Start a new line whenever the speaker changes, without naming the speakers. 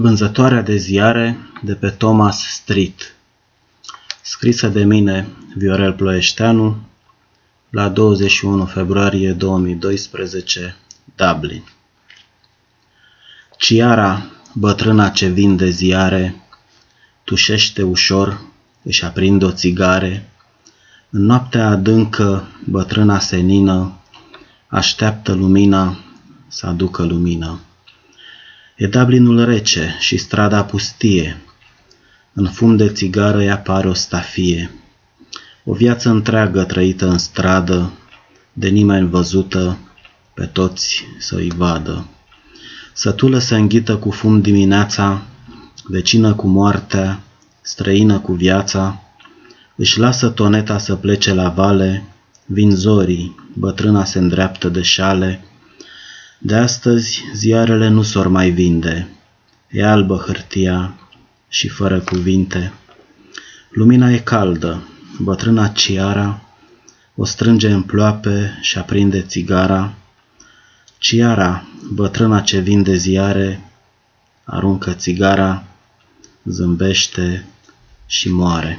Vânzătoarea de ziare de pe Thomas Street Scrisă de mine, Viorel Ploieșteanu, la 21 februarie 2012, Dublin. Ciara, bătrâna ce vinde ziare, tușește ușor, își aprinde o țigare. În noaptea adâncă, bătrâna senină așteaptă lumina să aducă lumină. E Dublinul rece și strada pustie. În fum de țigară îi apare o stafie. O viață întreagă trăită în stradă, de nimeni văzută, pe toți să-i vadă. Sătulă se înghită cu fum dimineața, vecină cu moartea, străină cu viața, își lasă toneta să plece la vale, vin zorii, bătrâna se îndreaptă de șale, de astăzi ziarele nu s-or mai vinde, e albă hârtia și fără cuvinte. Lumina e caldă, bătrâna Ciara o strânge în ploape și aprinde țigara. Ciara, bătrâna ce vinde ziare, aruncă țigara, zâmbește și moare.